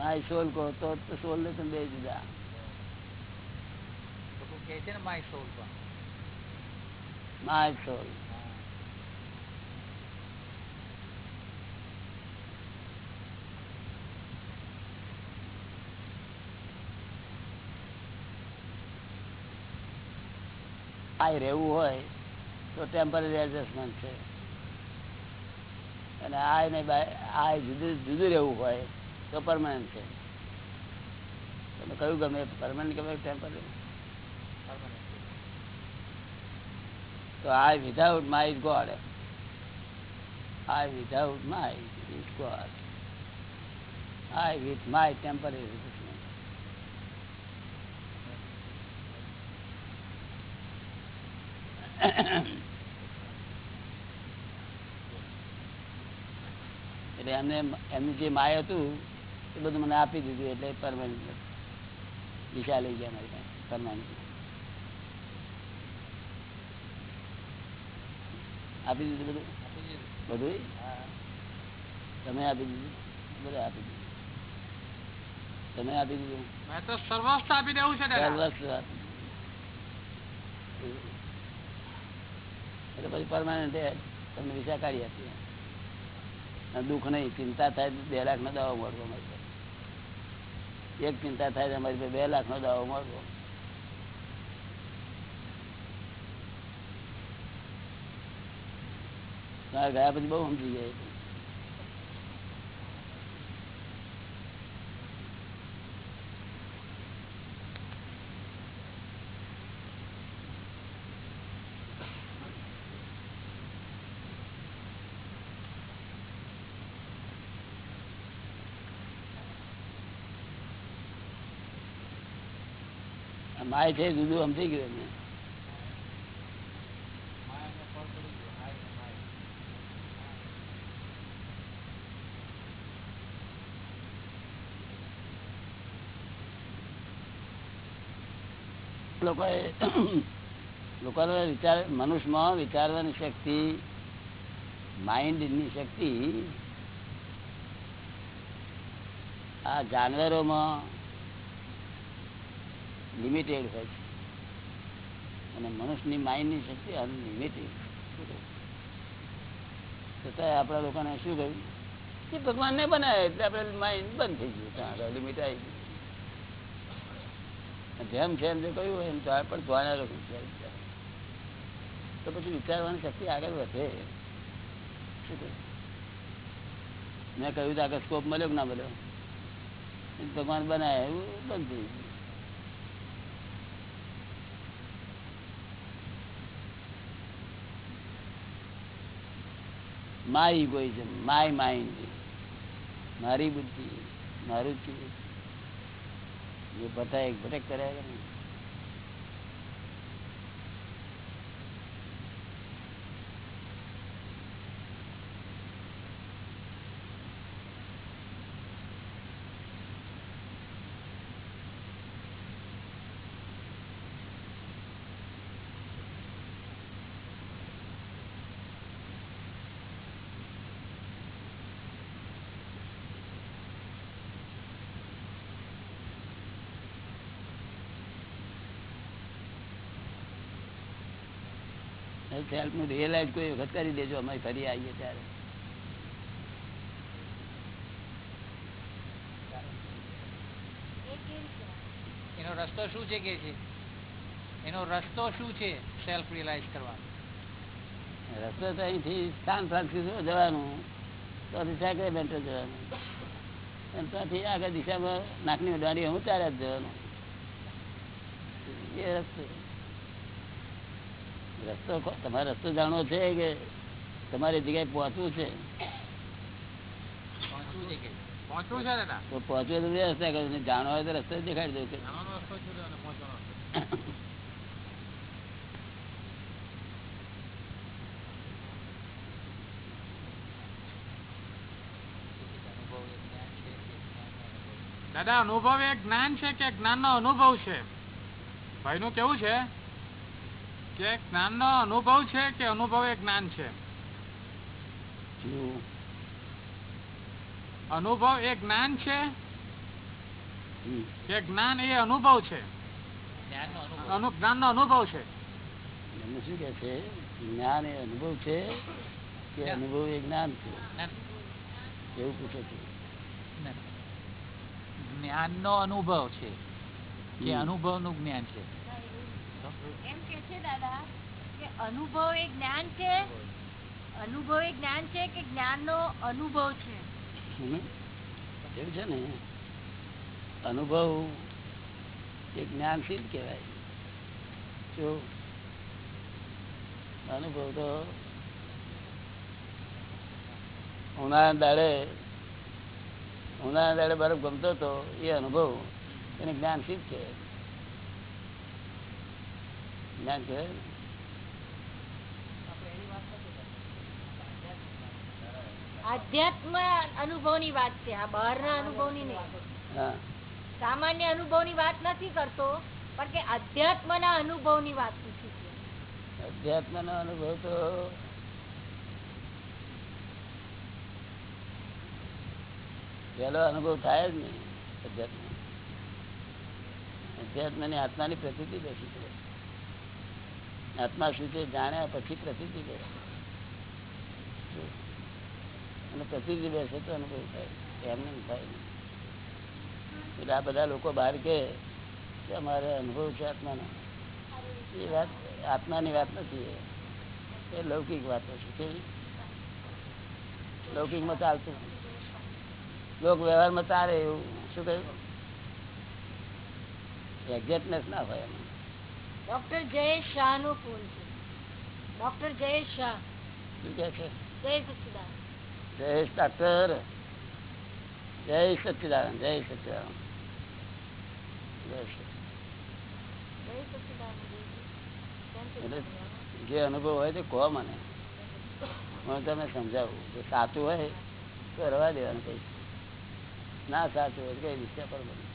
My સોલ કહો તો સોલ ને તમે બે જુદા. My soul my soul. આ રહેવું હોય તો ટેમ્પરરી એડજસ્ટમેન્ટ છે. અને આ જુદું જુદું રહેવું હોય તો પરમાનન્ટ છે તમે કયું ગમે પરમાનન્ટ ગમે ટેમ્પરરી. તો my is God. I without my is God. I with my temporary resistance. એટલે એમને એમનું જે માય હતું એ બધું મને આપી દીધું એટલે પરમાનન્ટ દિશા લઈ ગયા મારી પાસે પરમાનન્ટ આપી દીધું બધું? બધું તમે આપી દીધું? બધા આપી દીધું. તમે આપી દીધું? મેં તો સર્વસ્વ આપી દેવું છે. એટલે પછી પરમાનન્ટ તમને વિસા કાઢી આપીએ. દુઃખ નહીં ચિંતા થાય તો બે લાખ ના દવા મળવા મળશે. એક ચિંતા થાય અમારી બે લાખ નો દાવો મળવો ગયા પછી બહુ સમજી જાય આ માય છે જુદું સમજી ગયું એમને. લોકોએ લોકોનો વિચાર, મનુષ્યમાં વિચારવાની શક્તિ માઇન્ડની શક્તિ, આ જાનવરોમાં લિમિટેડ હોય છે. અને મનુષ્યની માઇન્ડની શક્તિ અનલિમિટેડ છતાં આપણા લોકોને શું કહ્યું? કે ભગવાનને બનાવે એટલે આપણે માઇન્ડ બંધ થઈ ગયું. ત્યાં લિમિટ આવી જેમ છે એમ જે કહ્યું હોય એમ તો પણ વિચાર વિચાર. તો પછી વિચારવાની શક્તિ આગળ વધે. મેં કહ્યું તો આગળ સ્કોપ મળ્યો કે ના મળ્યો? ભગવાન બનાવે એવું બંધ થઈ ગયું. માય ઇગોઇઝમ માય માઇન્ડ મારી બુદ્ધિ મારું ચીજ એ બધા એક ભટક કર્યા કરે નું રિયલાઇઝ કોઈ વખત કરી દેજો અમે ફરી આવીએ ત્યારે. એનો રસ્તો શું છે કે છે? એનો રસ્તો શું છે સેલ્ફ રિયલાઇઝ કરવાનો? રસ્તો તો અહીંથી સાન ફ્રાન્સિસ્કો જવાનું. તો સેક્રેમેન્ટો જવાનું. અને ત્યાંથી આગળ દિશામાં નાકની દાડી હું ત્યારે જ જવાનું. એ રસ્તો. રસ્તો તમારે રસ્તો જાણવો છે કે તમારી જગ્યાએ પહોંચવું છે? પહોંચવું દાદા તો રસ્તા હોય તો રસ્તો દેખાડી દઉં. અનુભવ એ જ્ઞાન છે કે જ્ઞાન નો અનુભવ છે? ભાઈ ભાઈનું કેવું છે? કે જ્ઞાનનો અનુભવ છે કે અનુભવ એ જ્ઞાન છે? શું? અનુભવ એ જ્ઞાન છે? કે જ્ઞાન એ અનુભવ છે? જ્ઞાનનો અનુભવ. અનુભવ છે? શું કે છે? જ્ઞાન એ અનુભવ છે કે અનુભવ એ જ્ઞાન છે? એવું પૂછે છે. જ્ઞાન. જ્ઞાનનો અનુભવ છે કે અનુભવનું જ્ઞાન છે? અનુભવ એ જ્ઞાન છે? અનુભવ એ જ્ઞાન જો અનુભવ તો ઉનાળા દાડે ઉનાળા દાડે બરફ ગમતો હતો એ અનુભવ એને જ્ઞાનશીલ કહેવાય. જ્ઞાન કહેવાય આધ્યાત્મ અનુભવની વાત છે. આ બહારના અનુભવની નહીં. સામાન્ય અનુભવની વાત નથી કરતો પણ કે અધ્યાત્મના અનુભવની વાત પૂછી છે. અધ્યાત્મ નો અનુભવ તો પેલો અનુભવ થાય જ નહીં અધ્યાત્મ અધ્યાત્મની આત્માની પ્રતિ બેસી પડે આત્મા છે જાણ્યા પછી પ્રસિદ્ધિ બેસે. અને પ્રસિદ્ધિ બેસે તો અનુભવ થાય. એમ થાય. એટલે આ બધા લોકો બહાર કે અમારે અનુભવ છે આત્માનો. એ વાત આત્માની વાત નથી એ. એ લૌકિક વાતો છે. કેવી? લૌકિકમાં ચાલતું. લોક વ્યવહારમાં ચાલે એવું. શું કહ્યું? એક્ઝેક્ટનેસ ના હોય એમાં. ડોક્ટર જયેશ શાહનું ફોન છે. ડોક્ટર જયેશ શાહ. શું કે છે? જય સચિદાન જય ડાક્ટર. જય સચિદાન જય સચિદાન જે અનુભવ હોય તે કહો મને. હું તમને સમજાવું. જો સાચું હોય તો રવા દેવાનું કઈ ના સાચું હોય કઈ વિષય પર બને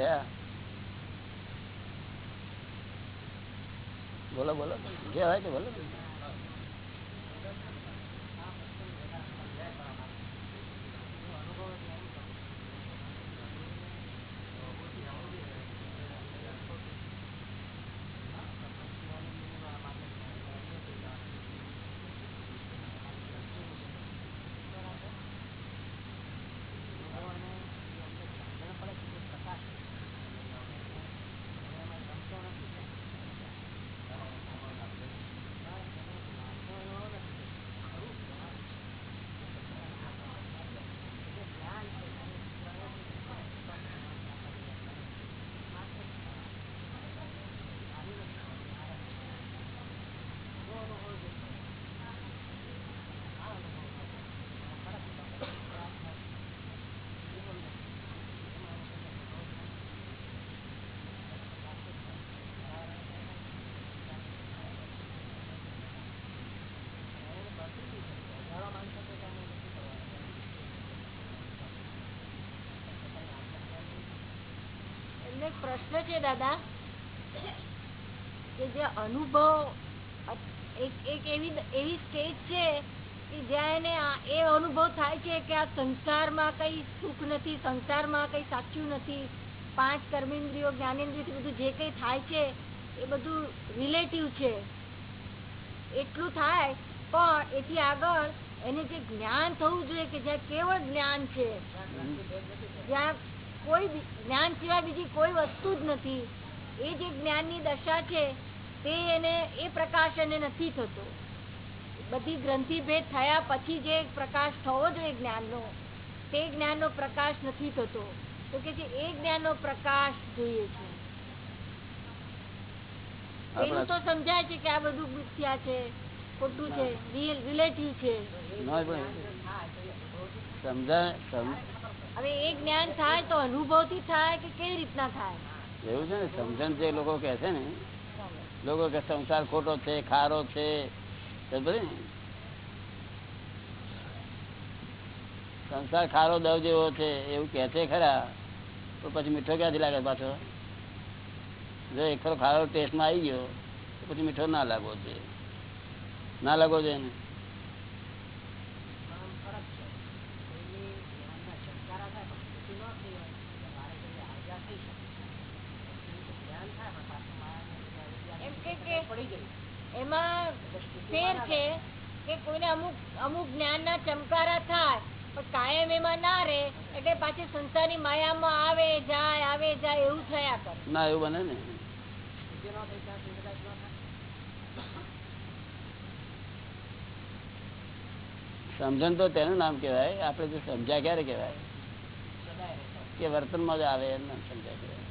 જયા બોલો બોલો. જે હોય તે બોલો એમને એક પ્રશ્ન દાદા. કે જે અનુભવ, એક એવી એવી સ્ટેજ છે કે જ્યાં એને એ અનુભવ થાય છે કે આ સંસારમાં કઈ સુખ નથી, સંસારમાં કઈ સાચું નથી. પાંચ કર્મેન્દ્રિયો, જ્ઞાનેન્દ્રિયથી બધું જે કંઈ થાય છે, એ બધું રિલેટિવ છે. એટલું થાય, પણ એથી આગળ એને જે જ્ઞાન થવું જોઈએ કે જ્યાં કેવળ જ્ઞાન છે. જ્યાં કોઈ જ્ઞાન સિવાય બીજી કોઈ વસ્તુ જ નથી. એ જે જ્ઞાનની દશા છે તે એને એ પ્રકાશ એને નથી થતો. બધી ગ્રંથિ ભેદ થયા પછી જે પ્રકાશ થવો જોઈએ જ્ઞાનનો તે જ્ઞાનનો પ્રકાશ નથી થતો. તો કે છે એ જ્ઞાનનો પ્રકાશ જોઈએ છે. એનું તો સમજાય છે કે આ બધું મિથ્યા છે ખોટું છે રિલેટિવ છે. સમજાય સમ- હવે એ જ્ઞાન થાય તો અનુભવથી થાય કે કેવી રીતના થાય? એવું છે ને, સમજણ જે લોકો કહે છે ને, લોકો કે સંસાર ખોટો છે, ખારો છે સંસાર ખારો દવ જેવો છે, એવું કે છે ખરા તો પછી મીઠો ક્યાંથી લાગે પાછો? જો એક ખરો ખારો ટેસ્ટમાં આવી ગયો, તો પછી મીઠો ના લાગવો જોઈએ. ના લાગવો જોઈએ એમ આવે સમજણ તો તેનું નામ કહેવાય. આપણે જો સમજ્યા ક્યારે કહેવાય? કે વર્તનમાં જ આવે એમ નામ સમજ્યા કહેવાય.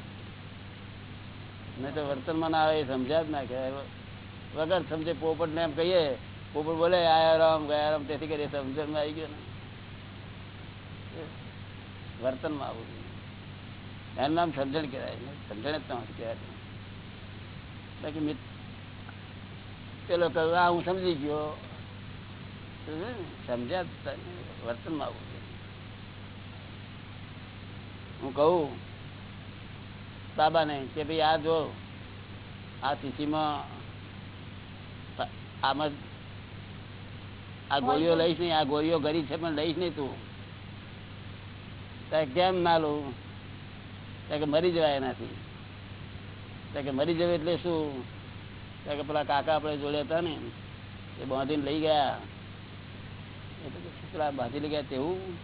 નહીં તો વર્તનમાં ના આવે એ સમજ્યા જ ના કહેવાય. વગર સમજે પોપટ ને એમ કહીએ, પોપટ બોલે, આયા રામ, ગયા રામ તેથી કરી સમજણમાં આવી ગયો ને વર્તનમાં આવવું જોઈએ. એનું નામ સમજણ કહેવાય સમજણ જ તમારે કહેવાય બાકી મિત પેલો કહ્યું આ હું સમજી ગયો સમજ્યો ને? સમજ્યા જ તા ને. વર્તનમાં આવવું જોઈએ. હું કહું, બાબાને કે ભાઈ આ જો, આ શીશીમાં પ- આમાં આ ગોળીઓ લઈશ નહીં આ ગોળીઓ ગરી છે પણ લઈશ નહીં તું. કેમ ના લઉં કે મરી જવાય એનાથી. કે મરી જવું એટલે શું? કે પેલા કાકા આપણે જોડે હતા ને એ બાંધીને લઈ ગયા. એટલે પેલા બાંધી લઈ ગયા તેવું?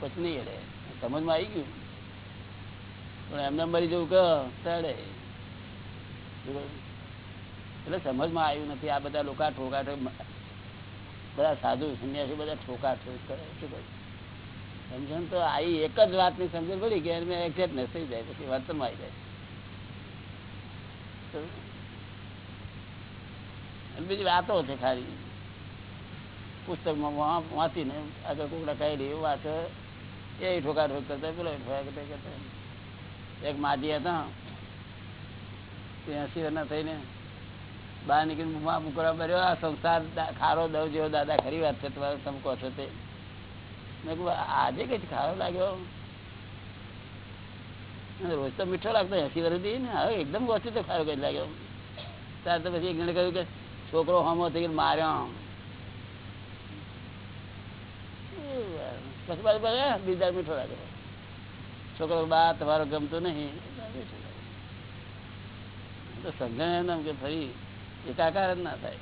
પછી નહીં અડે સમજમાં આવી ગયું. પણ એમને મરી જવું કે? તડે. એટલે સમજમાં આવ્યું નથી. આ બધા લોકો ઠોકાઠ બધા સાધુ, સંન્યાસી બધા ઠોકાઠ કરે શું કહે સમજણ તો આવી એક જ વાતની સમજણ પડી કે એમને એક્ઝેક્ટનેસ થઈ જાય, પછી વર્તનમાં આવી જાય. બીજી વાતો છે ખાલી. પુસ્તકમાં વાંચીને આગળ કોકડા કહેલી એવું વાંચે. એ ઠોકા ઠોક કરતા, પેલો ઠોકા કરતા એક માજી હતા ત્યાં એસી થઈને બહાર નીકળીને મુમા મુકરા ભર્યો આ સંસાર ખારો દવ જેવો દાદા, ખરી વાત છે તમારે, તમે કહો છો તે. મેં કહું આજે કઈ ખારો લાગ્યો? રોજ તો મીઠો લાગતો, એસી વર્ષથી ને હવે એકદમ ગોચી તો ખારો કઈ લાગ્યો. ત્યાર તો પછી એક કહ્યું કે, છોકરો હમો થઈ ગયો માર્યો. પછી બાજુ બીજા મીઠો લાગે છોકરો બા, તમારો ગમતો નહીં. તો સમજણ એમ કે, ફરી એકાકાર જ ના થાય.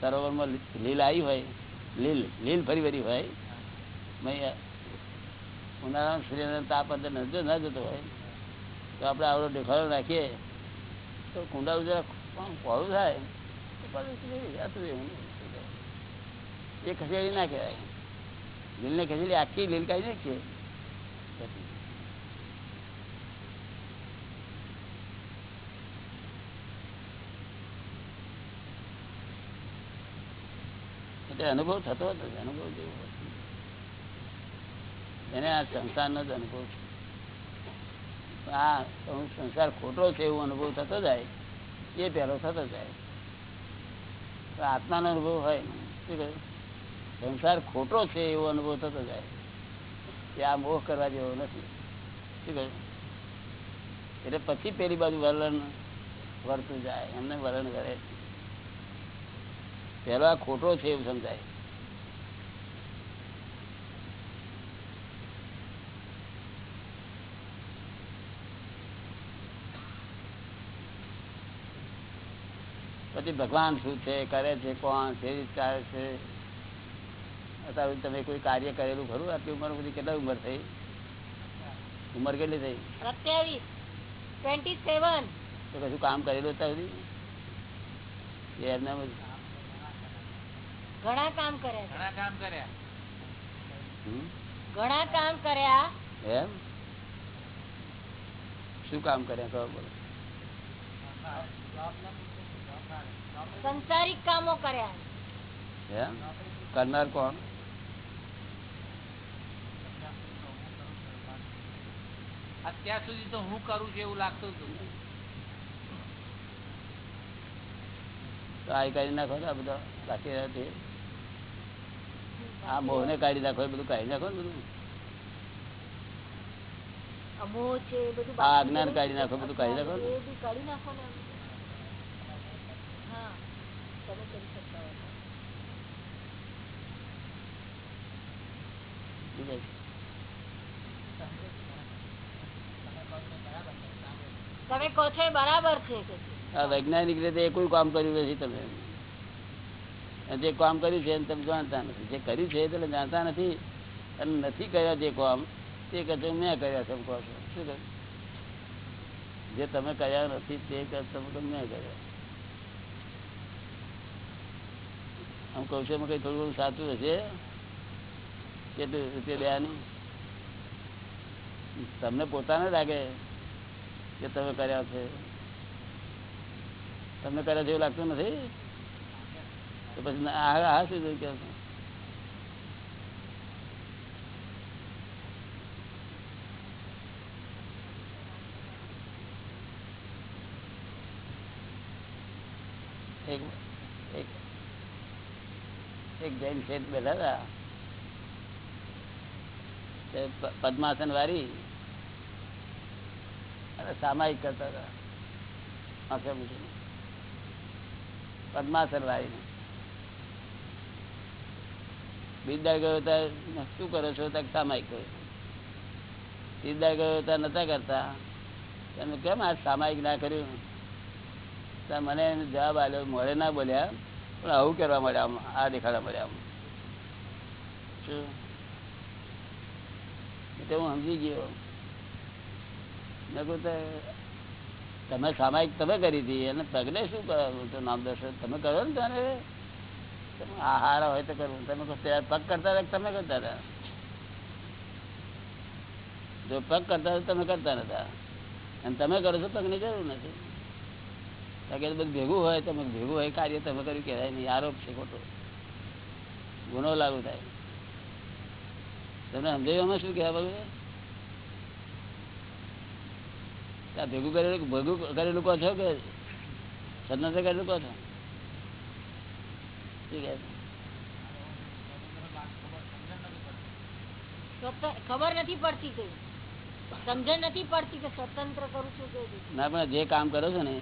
સરોવરમાં લીલ આવી હોય, લીલ લીલ ફરી ફરી હોય ઉનાળામાં સૂર્યનો તાપ અંદર નજર ન જતો હોય, તો આપણે આવડો દેખાડો રાખીએ તો કુંડા જરા પહોળું થાય? તો પાછું. એ ખસેડી ના કહેવાય. લીલને ખેંચેલી આખી લીલ કાઢી એટલે અનુભવ થતો હતો, અનુભવ જેવો એને આ સંસારનો જ અનુભવ છે. આ હું સંસાર ખોટો છે એવો અનુભવ થતો જાય, એ પહેલો થતો જાય. આત્માનો અનુભવ હોય, શું કહ્યું સંસાર ખોટો છે એવો અનુભવ થતો જાય. કે આ મોહ કરવા જેવો નથી. એટલે પછી પેલી બાજુ વલણ વર્તું જાય, એમને વલણ કરે પહેલો ખોટો છે એવું સમજાય. પછી ભગવાન શું છે, કરે છે, કોણ કેવી ચાલે છે? અત્યારે તમે કોઈ કાર્ય કરેલું ખરું? આટલી ઉંમર બધી કેટલા ઉંમર થઈ? ઉંમર કેટલી થઈ? તો કશું કામ કરેલું અત્યાર સુધી? એમને? ઘણા કામ કર્યા ઘણા કામ કર્યા. ઘણા કામ કર્યા. એમ? શું કામ કર્યા? ખબર બોલો સંસારિક કામો કર્યા એમ? કરનાર કોણ? અત્યાર સુધી તો હું કરું છું એવું લાગતું હતું. તો કાઢી નાખો આ બધા બાકી બધું કાઢી કાઢી નાખો બધું કાઢી નાખો કાઢી નાખો ને. કરી શકતા તમે કહો છો બરાબર છે આ વૈજ્ઞાનિક રીતે કોઈ કામ કર્યું નથી તમે. જે કામ કર્યું છે તમે જાણતા નથી. જે કર્યું છે તમે જાણતા નથી અને નથી કર્યા જે કામ, તે કહે મેં કર્યા છે કહો છો. શું કહે? જે તમે કર્યા નથી તે કહે મેં કર્યા. આમ કહું છું એમાં કંઈ થોડું ઘણું સાચું હશે? કેટલું રૂપિયા બેની તમને પોતાને લાગે. કે તમે કર્યા છે? તમને કર્યા જેવું લાગતું નથી? પછી આ શું થયું કે એક જૈન શેઠ બેઠા હતા. પદ્માસન વાળી અને સામાયિક કરતા હતા. પદ્માસન વાળીને. બિરદાય ગયો ત્યાં શું કરો છો? ત્યાં સામાયિક કરો બિરદાય ગયો હતા નતા કરતા. તમે કેમ આ સામાયિક ના કર્યું? મને જવાબ આવ્યો મોડે ના બોલ્યા, પણ આવું કરવા મળ્યા આમ, આ દેખાડવા મળ્યા આમ. શું? તો હું સમજી ગયો. તમે સામાયિક તમે કરી હતી, અને પગને શું તો નામ દર્શન તમે કરો ને તમે આ હારા હોય તો કરવું. તમે પગ કરતા હતા તમે કરતા હતા? જો પગ કરતા હતા તમે કરતા નતા. અને તમે કરો છો, પગની જરૂર નથી. કારણ બધું ભેગું હોય, તમે ભેગું હોય, કાર્ય તમે કર્યું, કહેવાય નહીં. આરોપ છે ખોટો. ગુનો લાગુ થાય. તમને સમજાવ્યું શું કહેવા બધું ત્યાં ભેગું કરેલું ભેગું કરેલું કહો છો કે સદનતે કરેલું કહો છો? ખબર નથી પડતી સમજણ નથી પડતી કે સ્વતંત્ર કરું છું કે ના પણ જે કામ કરો છો ને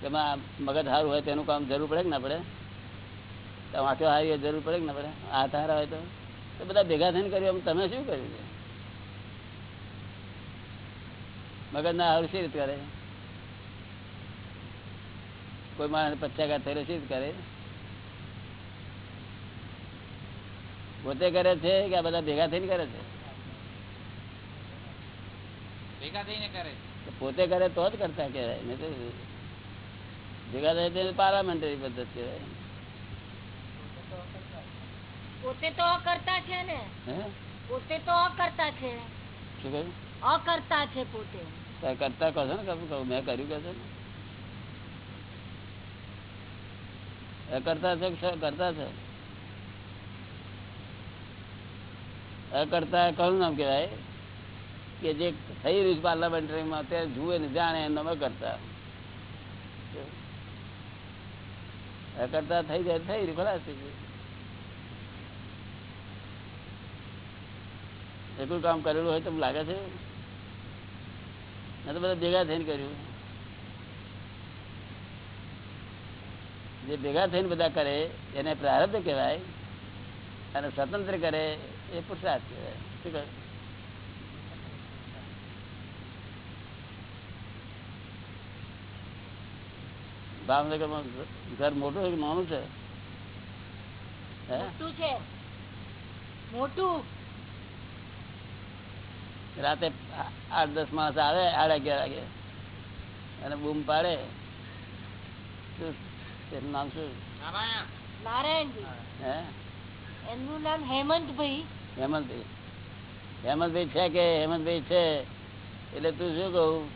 તેમાં મગજ સારું હોય તેનું કામ જરૂર પડે કે ના પડે? વાંચો હારી જરૂર પડે કે ના પડે? હાથ હારા હોય તો? તો બધા ભેગા થઈને કર્યું તમે શું કર્યું? છે મગજ ના હારું શી રીતે કરે? કોઈ માણસ પચાઘાત થયેલો શી કરે? પોતે કરે છે કે આ બધા ભેગા થઈને કરે છે? ભેગા થઈને કરે પોતે કરે તો જ કરતા કહેવાય. ને તો ભેગા થાય તે પાર્લામેન્ટરી પદ્ધત કહેવાય. પોતે તો અકર્તા છે ને. પોતે તો અકર્તા છે. શું કહ્યું? અકર્તા છે પોતે. કરતા કહો છો ને, કહું મેં કર્યું કે છો ને. કરતા છે કરતા છે? અકર્તા કયું નામ કહેવાય? કે જે થઈ રહ્યું છે પાર્લામેન્ટરીમાં, તે જુએ ને જાણે એમ નામે કરતા. અકર્તા થઈ જાય, થઈ રહ્યું, ખલાસ થઈ કામ કરેલું હોય તમને લાગે છે? તો બધા ભેગા થઈને કર્યું. જે ભેગા થઈને બધા કરે, એને પ્રારબ્ધ કહેવાય અને સ્વતંત્ર કરે, એ પુરુષાર્થ કહેવાય. શું કહે ભાવનગરમાં ઘર મોટું છે કે નાનું છે. મોટું. રાતે આઠ દસ માણસ આવે સાડા અગિયાર વાગે. અને બૂમ પાડે. શું એનું નામ શું? નારાયણજી. હે? એમનું નામ હેમંતભાઈ. હેમંતભાઈ. હેમંતભાઈ છે કે હેમંતભાઈ છે? એટલે તું શું કહું?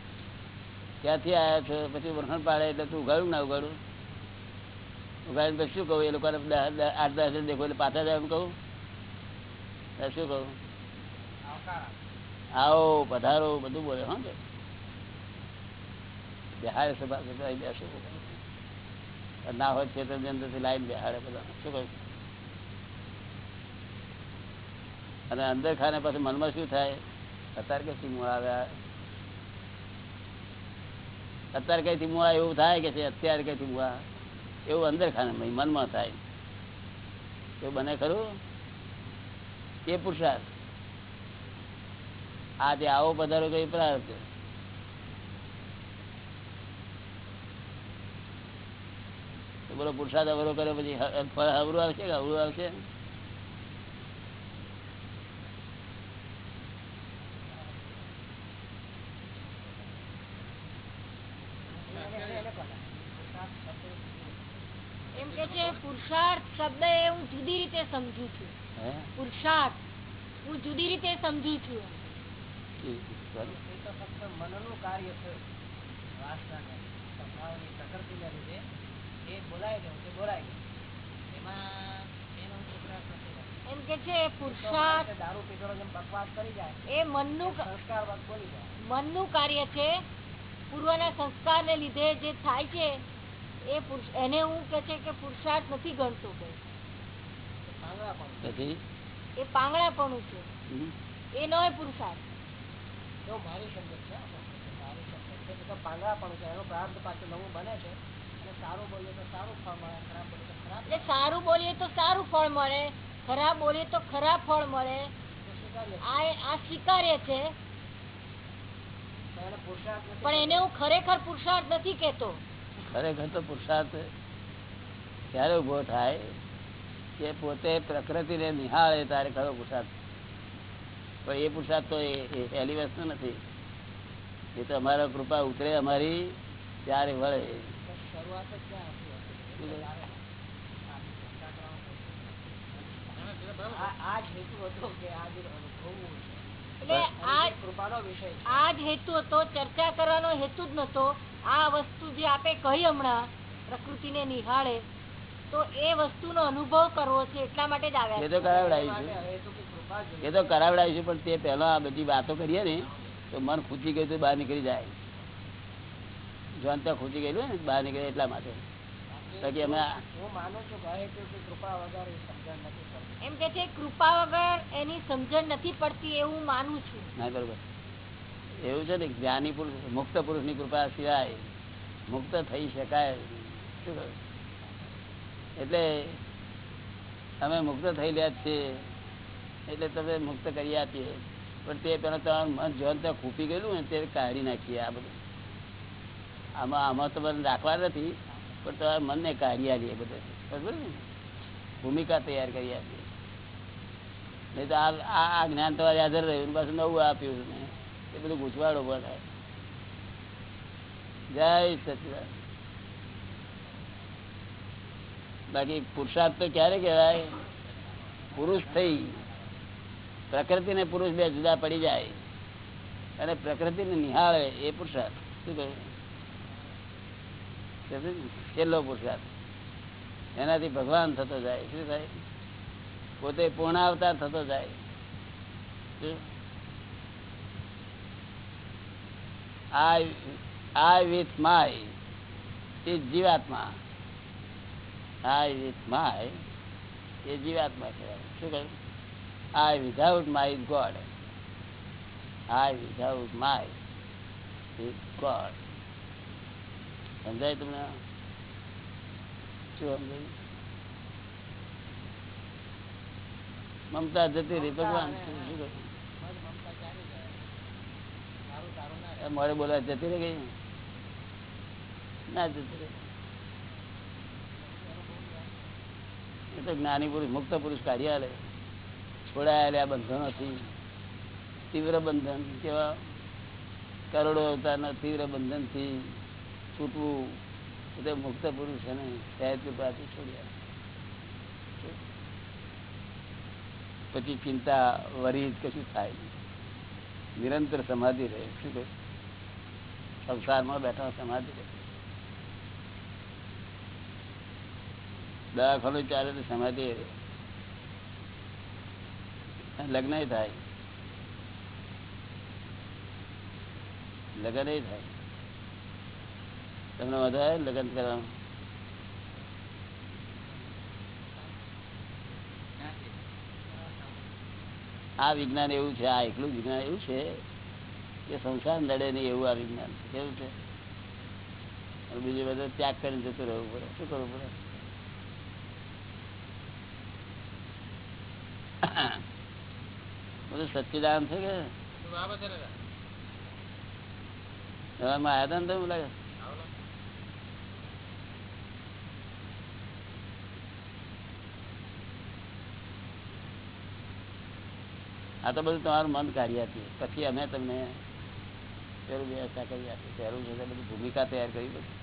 ક્યાંથી આવ્યા છો? પછી વરસાદ પાડે એટલે તું ઉગાડું ના ઉગાડું ઉગાડીને પછી શું કહું? એ લોકોને આઠ દસ દેખો એટલે પાછા જાય એમ કહું? શું કહું? આવો, પધારો, બધું બોલે, હા બિહાર સભા ના હોય છે તો અંદરથી લાઈન બિહારે બધા શું કહ્યું? અને અંદર ખાને પછી મનમાં શું થાય? અત્યારે કઈથી મૂળ આવ્યા. અત્યારે કઈથી મૂળા એવું થાય કે છે, અત્યારે કઈથી મૂળા એવું અંદર ખાને મનમાં થાય. એવું બને ખરું? એ પુરુષાર્થ. આ જે આવો પધારો કઈ પ્રાર્થ બોલો પુરસાદ અવરો કરે પછી ફળ અવરું આવશે કે અવરું આવશે? એમ કે છે પુરુષાર્થ શબ્દ એ હું જુદી રીતે સમજુ છું. પુરુષાર્થ હું જુદી રીતે સમજુ છું. મનનું કાર્ય છે વાસનાને પ્રકૃતિને લીધે એ બોલાય ગયું તે બોલાય ગયું એમાં એનો પુરુષાર્થ નથી એમ કે છે પુરુષાર્થ દારૂ પીધો જેમ બકવાસ કરી જાય એ મનનું સંસ્કાર બોલી જાય મનનું કાર્ય છે. પૂર્વના સંસ્કારને લીધે જે થાય છે એ એને હું કે છે કે પુરુષાર્થ નથી ગણતો કે પાંગળા પણ પછી એ પાંગળાપણું છે. એનો એ ન પુરુષાર્થ જો મારી સમજણ છે. મારી સમજણ છે. તો પાંગળા પણ છે. એનો પ્રારબ્ધ પાછું નવું બને છે. અને સારું બોલીએ તો સારું ફળ મળે ખરાબ બોલીએ તો ખરાબ એટલે સારું બોલીએ તો સારું ફળ મળે ખરાબ બોલીએ તો ખરાબ ફળ મળે. તો સ્વીકાર્ય છે. આ આ સ્વીકાર્ય છે. પણ એને હું ખરેખર પુરુષાર્થ નથી કેતો ખરેખર તો પુરુષાર્થ ક્યારે ઊભો થાય? કે પોતે પ્રકૃતિને નિહાળે ત્યારે ખરો પુરુષાર્થ પણ એ પુરુષાર્થ તો એ એ પહેલી વસ્તુ નથી. એ તો અમારા કૃપા ઉતરે અમારી ત્યારે વળે. હતી? આ આ જ હેતુ ચર્ચા કરવાનો હેતુ જ નતો આ વસ્તુ જે આપે કહી હમણાં પ્રકૃતિને નિહાળે તો એ વસ્તુનો અનુભવ કરવો છે એટલા માટે જ એ આવ્યા એ તો કરાવડાવીશું પણ તે પહેલા આ બધી વાતો કરીએ ને તો મન ખૂચી ગયું તો બહાર નીકળી જાય. જોન ત્યાં ખૂચી ગયેલું ને બહાર નીકળે એટલા માટે. બાકી અમે હું માનું છું કે કે કૃપા વગર સમજણ નથી એમ કે છે કૃપા વગર એની સમજણ નથી પડતી એવું માનું છું. ના બરોબર. એવું છે ને જ્ઞાની પુરુષ મુક્ત પુરુષની કૃપા સિવાય મુક્ત થઈ શકાય. એટલે અમે મુક્ત થઈ રહ્યા છીએ. એટલે તમે મુક્ત કરી આપીએ. પણ તે પેલા તમારું મન જોન ત્યાં ખૂપી ગયેલું ને તે કાઢી નાખીએ આ બધું. આમાં આમાં તમારે રાખવા નથી, પણ તમારા મનને કાઢી આવીએ બધે. બરાબર ને? ભૂમિકા તૈયાર કરી આપીએ. નહીં તો આ જ્ઞાન તમારે હાજર રહ્યું પાછું નવું આપ્યું ને એ બધું ગૂંચવાડો ઊભો થાય જય સચિદાન બાકી પુરુષાર્થ તો ક્યારે કહેવાય? પુરુષ થઈ. પ્રકૃતિ ને પુરુષ બે જુદા પડી જાય. અને પ્રકૃતિને નિહાળે એ પુરુષાર્થ. શું કહ્યું? છેલ્લો પુરુષાર્થ. એનાથી ભગવાન થતો જાય. શું થાય? પોતે પૂર્ણાવતાર થતો જાય. શું? I, વિથ માય એ જીવાત્મા. આય વિથ માય એ જીવાત્મા કહેવાય. શું કહ્યું? I without my God I without my God સમજાય તમને? શું સમજાય? મમતા જતી રહી ભગવાન. મારે બોલવા જતી રહી ગઈ ના જતી રહી. એ તો જ્ઞાની પુરુષ મુક્ત પુરુષ કાર્યાલય છોડાયેલા બંધનોથી તીવ્ર બંધન કેવા કરોડો અવતારના તીવ્ર બંધનથી છૂટવું એ મુક્ત પુરુષ એને સહેજ કૃપાથી છોડ્યા. પછી ચિંતા વરી કશું થાય નિરંતર સમાધિ રહે. શું કહે? સંસારમાં બેઠા સમાધિ રહે. દવાખાનું ચાલે તો સમાધિ રહે. લગ્ન થાય. લગ્ન થાય. તમને વધારે લગ્ન કરવાનું? આ વિજ્ઞાન એવું છે, આ એકલું વિજ્ઞાન એવું છે કે સંસાર નડે નહીં એવું આ વિજ્ઞાન કેવું છે? બીજું બધું ત્યાગ કરીને જતું રહેવું પડે. શું કરવું પડે? બધું સચ્ચિદાન છે કે? બાબત છે દાદા એવામાં આવ્યા હતા ને તમે લાગે આ તો બધું તમારું મન કાર્ય હતી પછી અમે તમને પેલું વ્યવસ્થા કરી આપી. પહેલું છે બધી ભૂમિકા તૈયાર કરી બધી.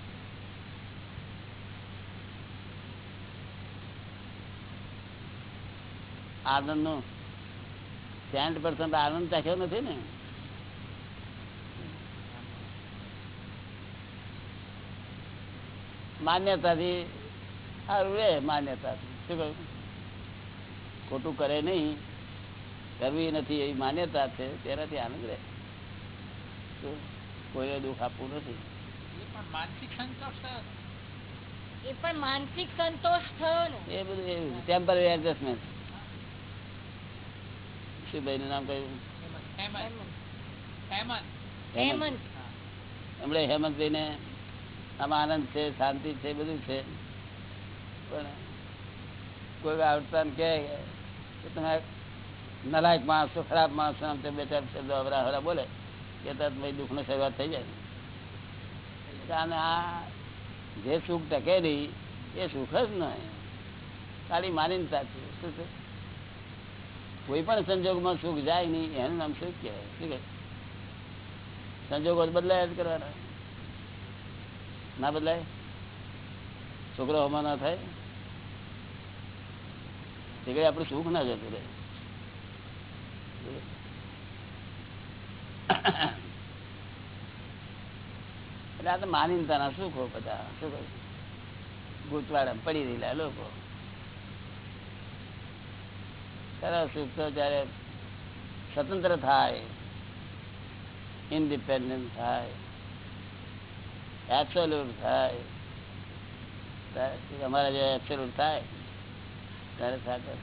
આનંદનો સેન્ટ પર્સન્ટ આનંદ ચાખ્યો નથી ને. માન્યતાથી સારું રે માન્યતાથી. શું કહ્યું? ખોટું કરે નહીં કરવી નથી એવી માન્યતા છે તેનાથી આનંદ રહે? કોઈને દુઃખ આપવું નથી. એ પણ માનસિક સંતોષ થયો એ પણ માનસિક સંતોષ થયો ને. એ બધું ટેમ્પરરી એડજસ્ટમેન્ટ શિવભાઈ નું નામ હેમંતભાઈ ને આમાં આનંદ છે શાંતિ છે બધું છે. પણ કોઈ આવતા કે તમે નલાયક માણસો ખરાબ માણસો આમ બે ચાર શબ્દો અવરા હવરા બોલે. કે ભાઈ ભાઈ દુઃખની શરૂઆત થઈ જાય. અને આ જે સુખ ટકે નહીં એ સુખ જ નહીં. ખાલી માનીનતા છે શું છે? કોઈ પણ સંજોગમાં સુખ જાય નહીં, એનું નામ સુખ કહેવાય? શું કે સંજોગો બદલાય જ કરવાના. ના બદલાય? છોકરો હમણાં ના થાય? તે કઈ આપણું સુખ ના જતું રહે. એટલે આ તો માનીનતાના સુખો બધા? શું ગૂંચવાડા પડી રહેલા લોકો. જયારે સ્વતંત્ર થાય ઇન્ડિપેન્ડન્ટ થાય એબ્સોલ્યુટ થાય અમારા જે એબ્સોલ્યુટ થાય, ત્યારે સાચા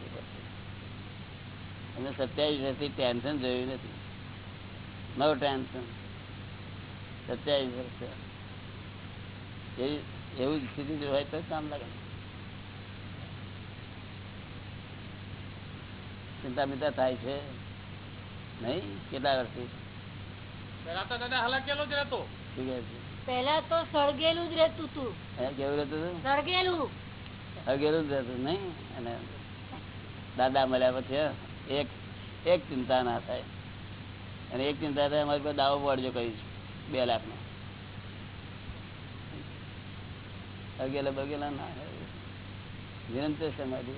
અને સત્યાવીસ વર્ષથી ટેન્શન જોયું નથી. નો ટેન્શન સત્યાવીસ વર્ષ એવી સ્થિતિ હોય તો કામ લાગે. ચિંતા મિંતા થાય છે? નહીં? કેટલા વર્ષથી? પેલા તો દાદા હલાકેલો જ રહેતો. શું કહે છે? પેલા તો સળગેલું જ રહેતું તું. કેવું રહેતું હતું સળગેલું. અગેરું જ રહેતું નહીં? અને દાદા મળ્યા પછી એક એક ચિંતા ના થાય. અને એક ચિંતા થાય અમારી પાસે દાવો પડજો કહીશ બે લાખનો. અગેલા બગેલા ના વિનંતી નિરંતર સમાધિ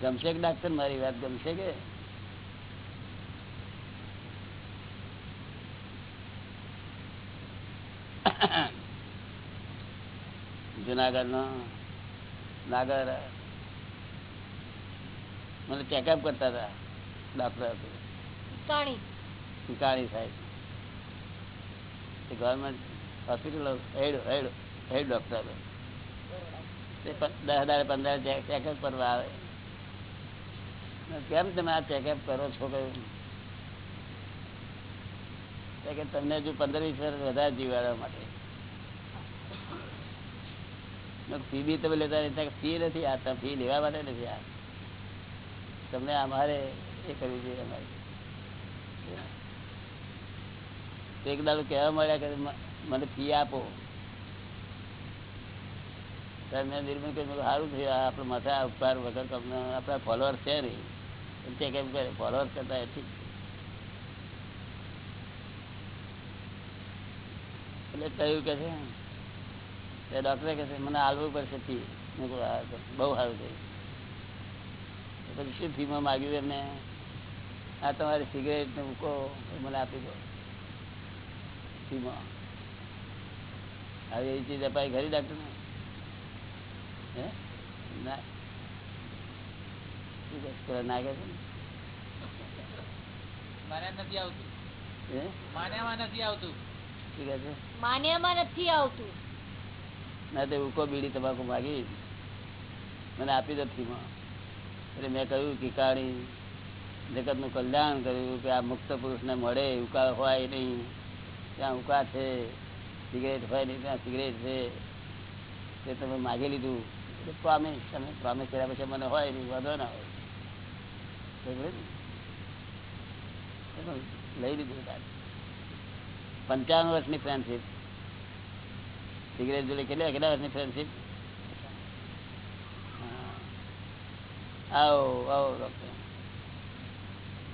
ગમશે કે ડાક્ટર મારી વાત ગમશે કે? જુનાગઢ નો નાગર મને ચેકઅપ કરતા હતા ડોક્ટર હતું કાળી સાહેબ. Government hospital head head head doctor દસ હજાર પંદર ચેકઅપ કરવા આવે. કેમ તમે આ ચેકઅપ કરો છો કે? તમને હજુ પંદર વીસ વર્ષ વધારે જીવાડવા માટે. ફી બી તમે લેતા નથી ફી નથી આ ફી લેવા માટે નથી આ. તમને અમારે એ કરવી જોઈએ અમારે. એક દાડો કહેવા મળ્યા કે મને ફી આપો. મેં નિર્મલ કહ્યું સારું થયું આપણે માથા ઉપકાર વગર તમને, આપણા ફોલોઅર છે નહીં. તે કેમ કરે? ફોલોઅર કરતા ઠીક એટલે કહ્યું કે છે? તે ડૉક્ટરે કહે છે, મને હાલવું પડશે ફી. મેં બહુ સારું થયું. પછી શું ફીમાં માગ્યું એમને? આ તમારી સિગરેટ ને મૂકો મને આપી દો. ફીમાં. આવી એવી ચીજ અપાય ખરી ડાક્ટરને હે? ના? પેલા નાગે છે ને? નથી આવતું. માન્યામાં નથી આવતું. શું છે? માન્યામાં નથી આવતું. ના તો ઉકો બીડી તમાકુ માગી? મને આપી દો ફીમાં એટલે મેં કહ્યું કે કાળી જગતનું કલ્યાણ કર્યું કે આ મુક્ત પુરુષને મળે ઉકા હોય નહીં. ત્યાં ઉકા છે સિગરેટ હોય નહીં ત્યાં સિગરેટ છે. તે તમે માગી લીધું. પ્રોમિસ તમે પ્રોમિસ કર્યા પછી મને હોય નહીં વાંધો ના હોય. ને? લઈ લીધું પંચાવન વર્ષની ફ્રેન્ડશીપ સિગરેટ જોડે કેટલા કેટલા વર્ષની ફ્રેન્ડશીપ આવો આવો ડોક્ટર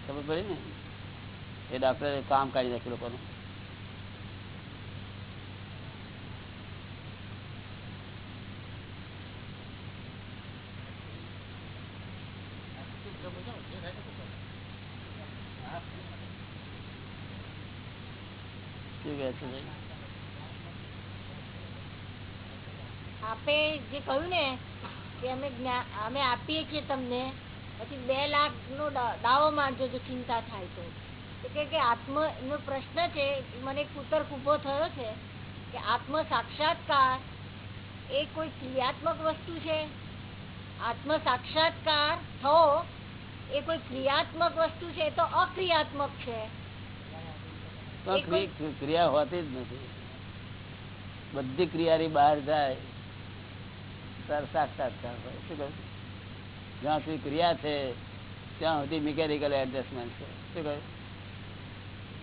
ખબર પડી ને? એ ડોક્ટરે કામ કાઢી નાખ્યું લોકોનું શું કહે છે. આપે જે કહ્યું ને, કે અમે અમે આપીએ છીએ તમને, પછી બે લાખ નો દાવો માંગજો જો ચિંતા થાય તો. કે આત્મ, એનો પ્રશ્ન છે મને કુતર્ક ઊભો થયો છે, કે આત્મ સાક્ષાત્કાર એ કોઈ ક્રિયાત્મક વસ્તુ છે? આત્મ સાક્ષાત્કાર થવો એ કોઈ ક્રિયાત્મક વસ્તુ છે? એ તો અક્રિયાત્મક છે. તો ક્રિયા હોતી જ નથી. બધી ક્રિયાની બહાર જાય તાર સાક્ષાત્કાર હોય શું કહ્યું? જ્યાં સુધી ક્રિયા છે ત્યાં સુધી મિકેનિકલ એડજસ્ટમેન્ટ છે. શું કહ્યું?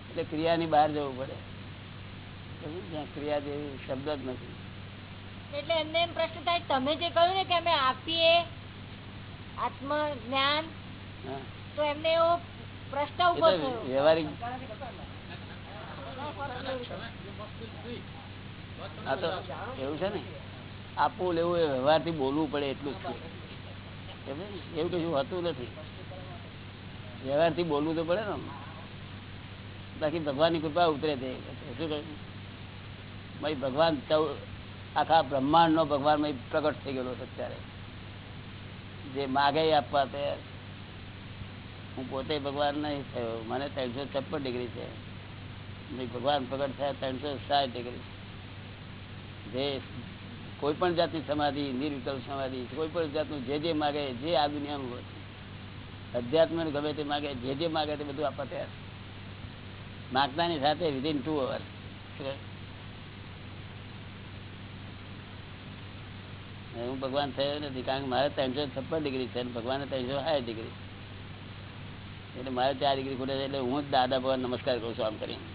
એટલે ક્રિયાની બહાર જવું પડે? જ્યાં ક્રિયા જેવી શબ્દ જ નથી. એટલે એમને એમ પ્રશ્ન થાય તમે જે કહ્યું ને કે અમે આપીએ આત્મ જ્ઞાન તો એમને એવો પ્રશ્ન ઊભો થયો. વ્યવહારિક આ તો એવું છે ને? આપવું લેવું એ વ્યવહારથી બોલવું પડે એટલું જ એવું કશું હોતું નથી. વ્યવહારથી બોલવું તો પડે ને બાકી ભગવાનની કૃપા ઉતરે તે. શું કહ્યું ભગવાન આખા બ્રહ્માંડ નો ભગવાન પ્રગટ થઈ ગયેલો છે અત્યારે. જે માગે આપવા તૈયાર હું પોતે ભગવાન નહીં થયો. મને ત્રણસો છપ્પન ડિગ્રી છે. ભગવાન પ્રગટ થયા ત્રણસો સાઠ ડિગ્રી. જે કોઈ પણ જાતની સમાધિ નિર્વિકલ્પ સમાધિ, કોઈ પણ જાતનું જે જે માગે, જે આ દુનિયામાં અધ્યાત્મ ગમે તે માગે, જે જે માગે તે બધું આપવા તૈયાર. માગતાની સાથે વિધિન ટુ અવર હું ભગવાન થયો નથી, કારણ કે મારે ત્રણસો છપ્પન ડિગ્રી છે ભગવાને ત્રણસો સાઠ ડિગ્રી. એટલે મારે ચાર ડિગ્રી ખોટે એટલે હું જ દાદા ભગવાન નમસ્કાર કરું છું આમ કરીને.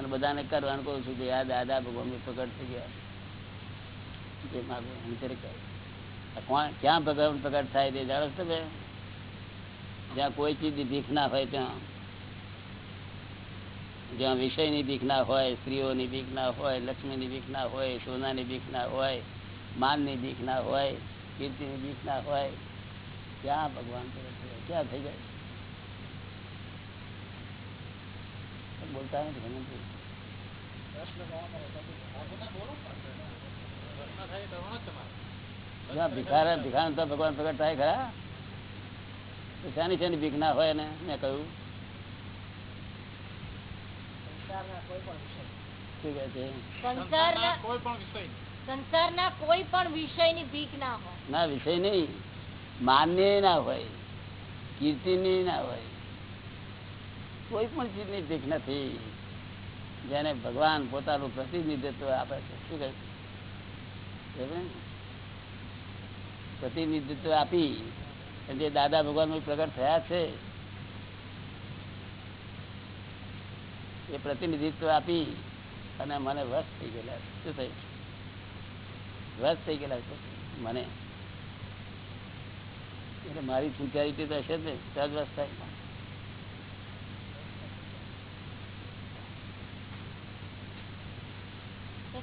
અને બધાને કરવાનું કહું છું કે આ દાદા ભગવાન પ્રગટ થઈ ગયા. ક્યાં ભગવાન પ્રગટ થાય તે જાણો તમે? જ્યાં કોઈ ચીજની ભીખ ના હોય ત્યાં. જ્યાં વિષયની ભીખ ના હોય, સ્ત્રીઓની ભીખ ના હોય, લક્ષ્મીની ભીખ ના હોય, સોનાની ભીખ ના હોય, માનની ભીખ ના હોય, કીર્તિની ભીખ ના હોય, ક્યાં ભગવાન પ્રગટ થયા? ક્યાં થઈ જાય? બોલતા નથી ભિખારા ભિખાર તો ભગવાન પ્રગટ થાય ખરા. શાની શાની ભીખ ના હોય ને મેં કહ્યું. કહે કોઈ પણ વિષય સંસારના કોઈ પણ વિષયની ભીખ ના હોય. ના વિષય નહીં. માન્ય ના હોય. કીર્તિની ના હોય. કોઈ પણ ચીજની ભીખ નથી. જેને ભગવાન પોતાનું પ્રતિનિધિત્વ આપે છે. શું કહે? પ્રતિનિધિત્વ આપી જે દાદા ભગવાન પ્રગટ થયા છે, એ પ્રતિનિધિત્વ આપી અને મને વશ થઈ ગયેલા. શું થયું? વશ થઈ ગયેલા છે મને. એટલે મારી સિન્સિયરિટી તો હશે ને. સહજ વશ થાય.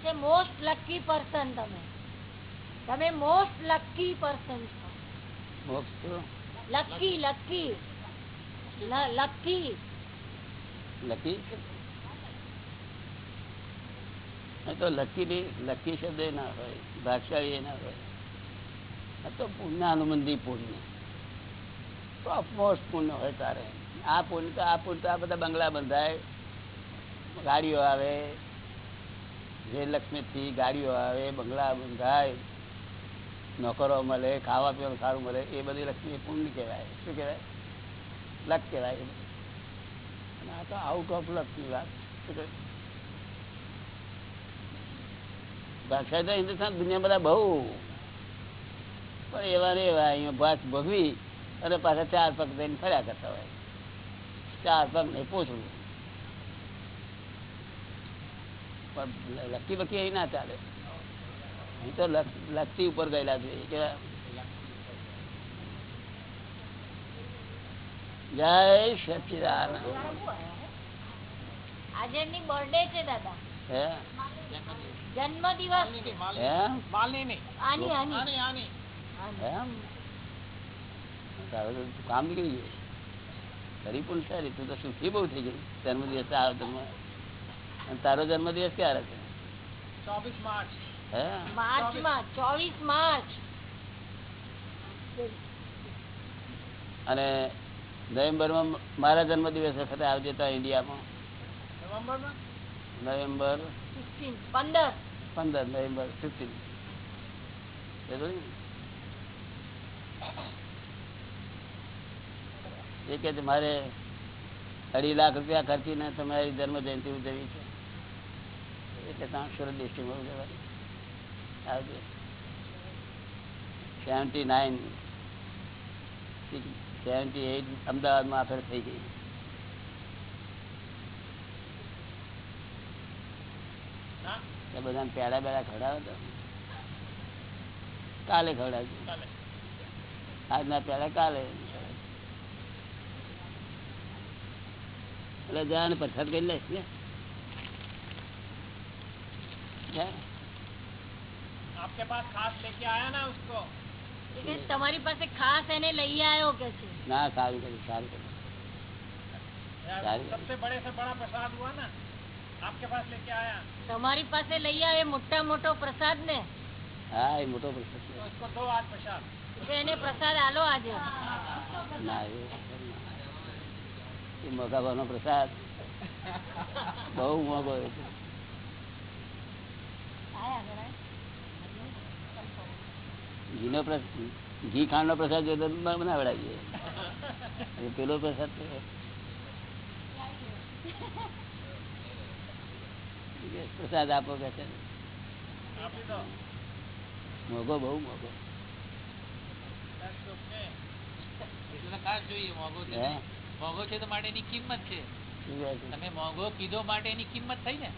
કે મોસ્ટ લકી પર્સન તમે. તમે મોસ્ટ લકી પર્સન છો. લકી લકી લકી લકી તો લકી ની લકી શબ્દ ના હોય ભાગશાળી ના હોય. તો પુણ્ય. અનુબંધી પુણ્ય મોસ્ટ પુણ્ય હોય તારે. આ પુણ્ય તો આ પુણ્ય તો આ બધા બંગલા બંધાય. ગાડીઓ આવે લક્ષ્મી ગાડીઓ આવે, બંગલા બંધાય નોકરો મળે, ખાવા પીવાનું સારું મળે, એ બધી લક્ષ્મી પુણ્ય કહેવાય. શું કહેવાય? લક કહેવાય અને આ તો આઉટ ઓફ લકની વાત? ભાષા તો હિન્દુસ્તાન દુનિયા બધા બહુ. પણ એવા ને એવા અહીંયા ભાષ ભોગવી અને પાછા ચાર પગ દઈને ફર્યા કરતા હોય. ચાર પગ નહીં, પૂછવું. પણ લકી બકી અહીં ના ચાલે. અહીં તો લક- ઉપર ગયેલા છે. કેવા જય સચિદાનંદ આજે એમની બર્થડે છે દાદા. હે? જન્મ દિવસ હે? માલની. આની આની. આની આની. તારું કામ નીકળી ગયું. ખરી પણ સારી તું તો સુખી બહુ થઈ ગઈ. જન્મદિવસ આવે તમે અને તારો જન્મદિવસ ક્યારે છે? ચોવીસ માર્ચ. હે? માર્ચમાં ચોવીસ માર્ચ. અને નવેમ્બરમાં મારા જન્મદિવસ વખતે આવજે તો ઇન્ડિયામાં. નવેમ્બર પંદર. પંદર નવેમ્બર ફિફ્ટીન. એ કે મારે અઢી લાખ રૂપિયા ખર્ચીને તમારી જન્મ જયંતિ ઉજવવી છે. એટલે ત્યાં સુરત આવજે. Seventy nine. સેવન્ટી એઇટ અમદાવાદમાં આફેર થઈ ગઈ. એ બધાને પેડા બેડા ખવડાવો તો. કાલે ખવડાવજો. આજના પેડા કાલે. એટલે જાણ પરસાદ કરી લઈશ ને. તમારી પાસે ખાસ એને લઈ આવ્યો કે છે ના સારું કર્યું સારું કર્યું સબસે પ્રસાદ આજે ના એ પ્રસાદ બહુ મોઘો ઘીનો પ્રસાદ ઘી ખાંડ નો પ્રસાદ બનાવડાવીએ પેલો પ્રસાદ પ્રસાદ આપો કે છે. મોગો બહુ મોગો મોગો છે. તો માટેની કિંમત છે. તમે મોગો કીધો માટે એની કિંમત થઈ ને?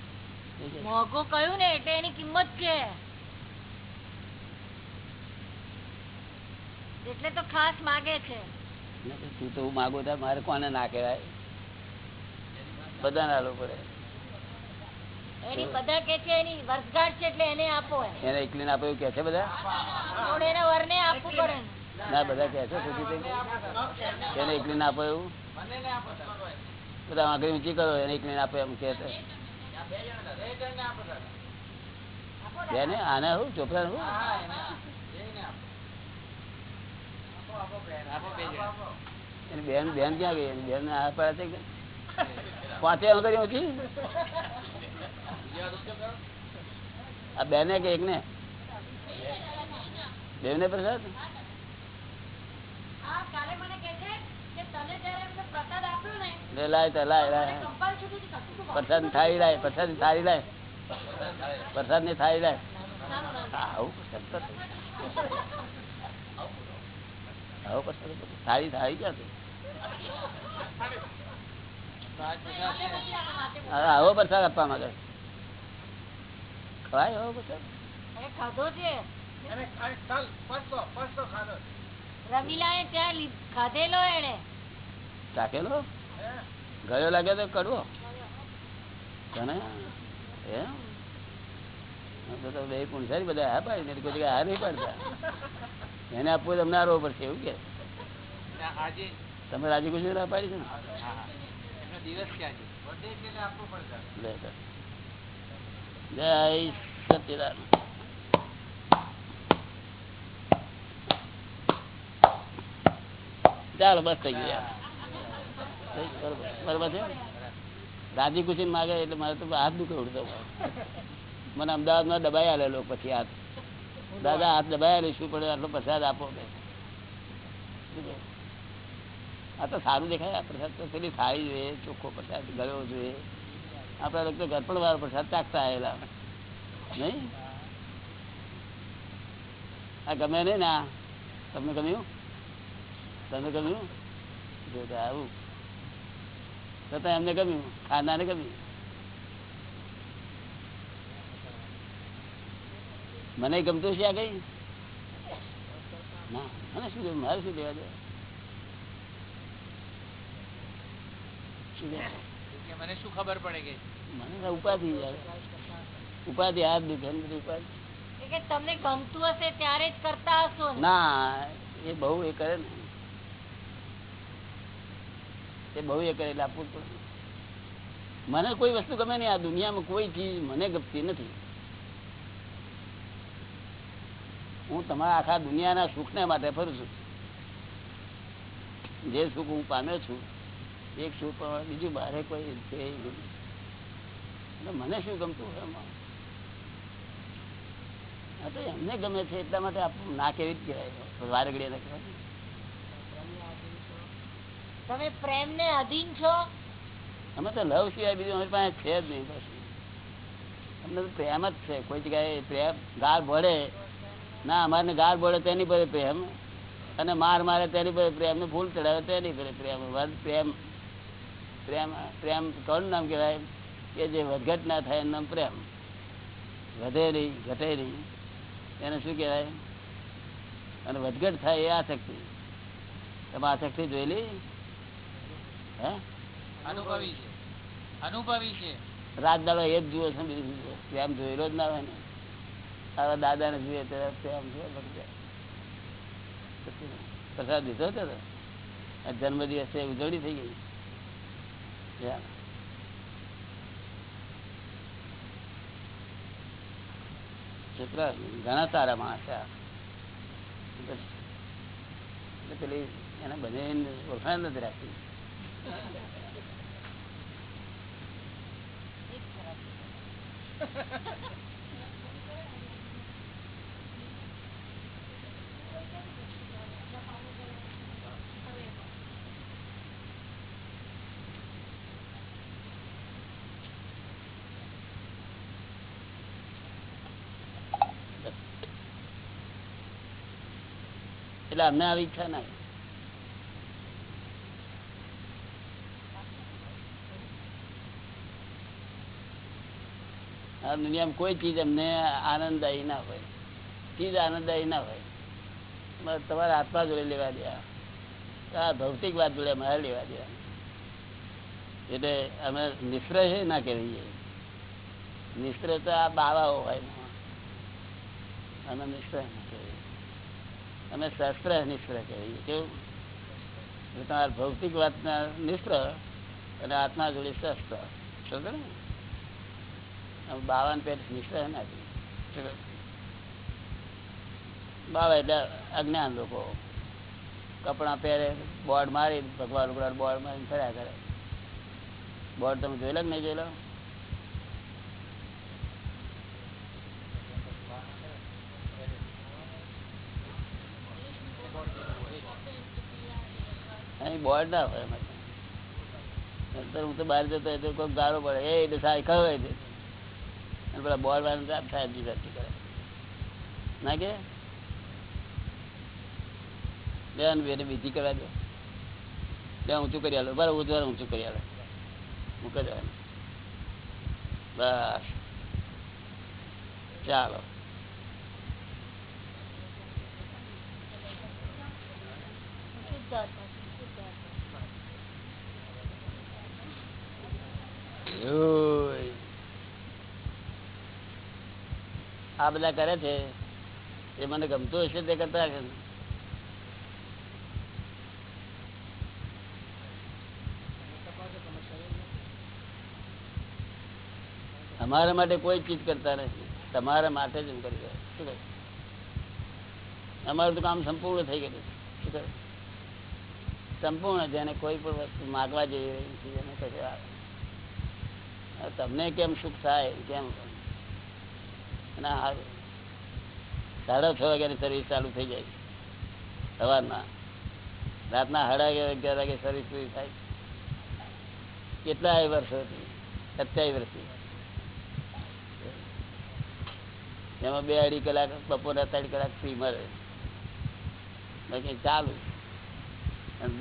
મોઘું કયું ને એટલે એની કિંમત છે. એટલે તો ખાસ માગે છે. તું તો માગો માગું મારે કોને ના કહેવાય? બધા ના પડે. એની બધા કે છે એની વર્ષગાંઠ છે એટલે એને આપો. એને એકલીને આપો એવું કે છે બધા? થોડું એના વરને આપવું પડે ના બધા કે છે સુધી એને એકલીને આપો એવું? બધા આગળ ઊંચી કરો એને એકલીને આપો એમ કે છે. બેને આને હું ચોપડા હું? બેન. બેન. ક્યાં ગઈ? એની બેન આ પડે છે કે? પાંચે વખત ઊંચી આ બેને કે એકને? બેને પ્રસાદ? આ કાલે મને કહે છે કે તને જ્યારે એમને પ્રસાદ લાય તો લાય લાય. લાય લાય. ની લાય. આવું પ્રસાદ. આવો ક્યાં તો આવો આપવા માંગે. ખવાય આવો પ્રસાદ? ખાધો છે? રમીલા ખાઈ કાલ પસ્તો પસ્તો ખાધો. રમીલાએ ત્યાં લી- ખાધેલો એને. ચાખેલો? ગયો લાગે તો કડવો? તને? એમ તો તો બે પૂંછારી બધા હા પાડી નથી કોઈ હા નહીં પાડતા. એને આપવું તમને આરો પડશે એવું કે? તમે રાજી ખુશી ના પાડી છે ને? દિવસ. જય ચાલો બસ. થઈ ગયું, બરોબર. છે? રાજી ખુશી માગે એટલે મારે તો હાથ દુખે ઉડતો મને અમદાવાદમાં દબાઈ આલેલો પછી હાથ. દાદા, હાથ દબાઈ આલે શું પડે? આટલો પ્રસાદ આપો આ તો સારું દેખાય. પ્રસાદ તો પેલી થાળી જોઈએ, ચોખ્ખો પ્રસાદ, ગળ્યો જોઈએ. આપણા લોકો ગરપણ વાળો પ્રસાદ ચાખતા આવેલા નહીં? આ ગમે નહીં ને તમને ગમ્યું? તમને ગમ્યું? જો આવું. છતાં એમને ગમ્યું. ખાનાને ગમ્યું. મને ગમતું છે આ કઈ? ના. મને શું ગમ્યું? મારે શું લેવા દે? શું લેવા? કે મને શું ખબર પડે કે? મને ઉપાધિ ઉપાધિ હાથ દુખે ઉપાધિ. કે તમને ગમતું હશે ત્યારે જ કરતા હશો ના એ બહુ એ કરે ને. એ બહુ એ કરે આપવું જ મને કોઈ વસ્તુ ગમે નહીં, આ દુનિયામાં કોઈ ચીજ મને ગમતી નથી. હું તમારા આખા દુનિયાના સુખને માટે ફરું છું. જે સુખ હું પામ્યો છું, એક સુખ બીજું બારે કોઈ છે મને શું ગમતું હોય એમાં? આ તો એમને ગમે છે એટલા માટે આપણું ના કેવી જ કહેવાય. વારે ઘડીએ તમે પ્રેમ ને અધીન છો? અમે તો લવ સિવાય બીજું અમારી પાસે છે જ નહીં અમને તો પ્રેમ જ છે. કોઈ જગ્યાએ પ્રેમ ગાર ભળે. ના અમારે ગાર ભળે તેની પર પ્રેમ. અને માર મારે તેની પર પ્રેમ ને ફૂલ ચડાવે તેની પર પ્રેમ. પ્રેમ પ્રેમ પ્રેમ કોણ નામ કહેવાય? કે જે વધઘટ ના થાય એનું પ્રેમ. વધે નહીં, ઘટે નહીં. એને શું કહેવાય? અને વધઘટ થાય એ આસક્તિ. તમે આસક્તિ જોયેલી? અનુભવી છે. અનુભવી છે. રાત દાડો એ જ જુએ છે બીજું પ્રેમ જોયેલો જ ના હોય ને. હવે દાદા ને ત્યારે પ્રેમ પ્રસાદ દીધો હતો જન્મ દિવસ ઉજવણી થઈ ગઈ. છોકરા ઘણા સારા માણસ. પેલી એને બને ઓળખાણ નથી રાખતી એટલે અમને આવી ઈચ્છા ના આ દુનિયામાં કોઈ ચીજ અમને આનંદદાયી ના હોય. ચીજ આનંદદાયી ના હોય. તમારા આત્મા જોડે લેવા દે આ. ભૌતિક વાત જોડે અમારે લેવા દે એટલે અમે નિષ્ર છે ના કહેવીએ નિષ્ર તો આ બાવાઓ હોય અમે નિષ્ર ના કહેવીએ અમે શસ્ત્ર નિષ્ર કહેવીએ કેવું? તમારા ભૌતિક વાતના નિષ્ર અને આત્મા જોડે શસ્ત્ર. સમજો ને બાવન પેટ નિષ્ર નથી? બાવા એટલે અજ્ઞાન લોકો. કપડાં પહેરે, બોર્ડ મારી, ભગવાન ઉપર બોર્ડ મારીને ફર્યા કરે. બોર્ડ તમે જોયેલા કે નહીં જોયેલા? બોર્ડ ના હોય હું તો બહાર જતો હોય તો કોઈ ગાળો પડે. એ સાહેબ ખવાય અને પેલા બોર્ડ વાળા સાહેબ સાહેબ જી કરતી કરે. ના કે? બેન બેને બીજી કરવા દે. બે ઊંચું કરી આલો. બરાબર, ઊંચું ઊંચું કરી આલો. મૂકી દેવાનું બસ. ચાલો. શુદ્ધ આત્મા છે, શુદ્ધ આત્મા. ઓય. આ બધા કરે છે? એ મને ગમતું હશે તે કરતા હશે? અમારા માટે કોઈ ચીજ કરતા નથી. તમારા માટે જ હું કરી રહ્યા શું કરે અમારું તો કામ સંપૂર્ણ થઈ ગયું છે. શું કરે સંપૂર્ણ જેને કોઈ પણ વસ્તુ માગવા જેવી નથી, એને કહેશે તમને કેમ સુખ થાય કેમ? સાડા છ વાગ્યાની સર્વિસ ચાલુ થઈ જાય. સવારના. રાતના સાડા અગિયાર વાગે સર્વિસ પૂરી થાય. કેટલા વર્ષોથી સત્યાવીસ વર્ષથી. એમાં બે અઢી કલાક બપોરના ત્રણ કલાક ફ્રી મળે. બાકી ચાલુ.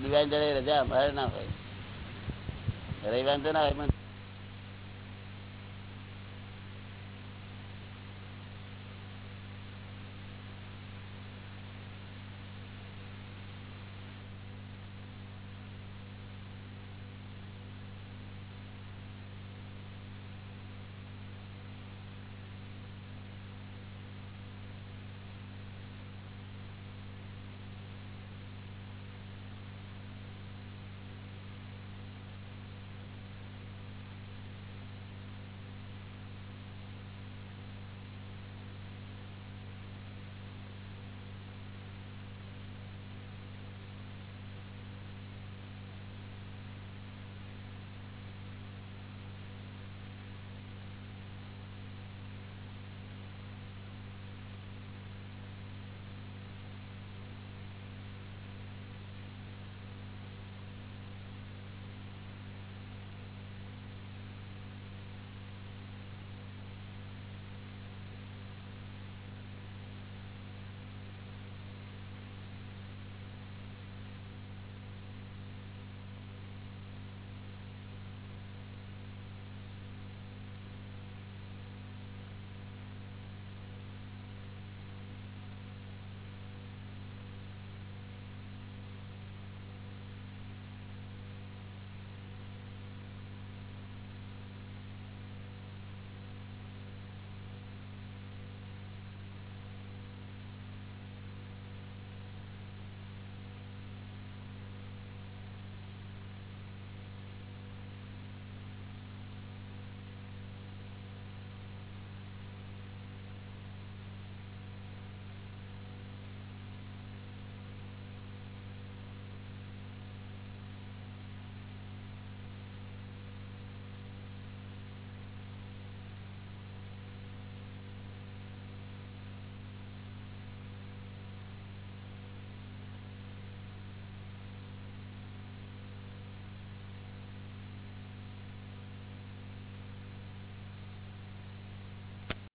દિવાળી રજા અમારે ના હોય. રવિવાર તો ના હોય, પણ